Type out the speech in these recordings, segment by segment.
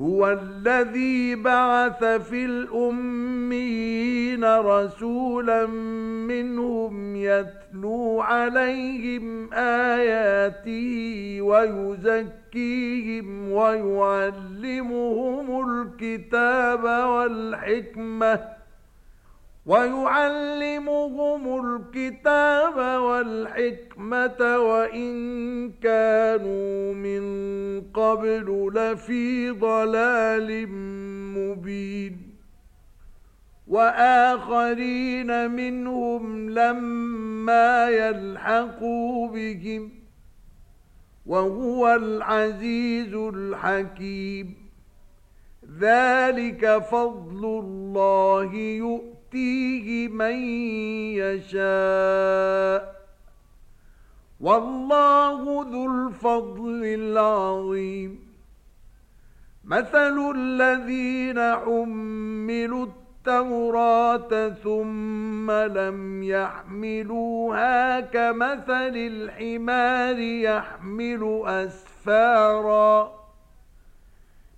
هو الذي بعث في الأمين رسولا منهم يتلو عليهم آياته ويزكيهم ويعلمهم الكتاب والحكمة ويعلمهم الكتاب والحكمة وإن كانوا من قبل لفي ضلال مبين وآخرين منهم لما يلحقوا بهم وهو العزيز الحكيم ذلك فضل الله يُؤْتِيهِ فيه من يشاء. والله ذو الفضل العظيم. مثل الذين حملوا التوراة ثم لم يحملوها كمثل الحمار يحمل أسفاراً.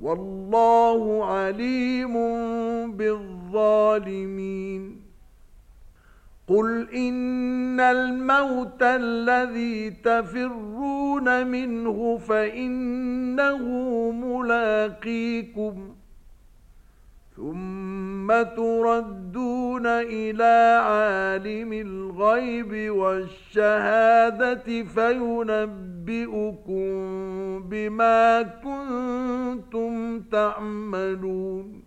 والله عليم بالظالمين قل ان الموت الذي تفرون منه فانه ملاقيكم ثم تردون إلى عالم الغيب والشهاده فينبئكم بما كنتم تعملون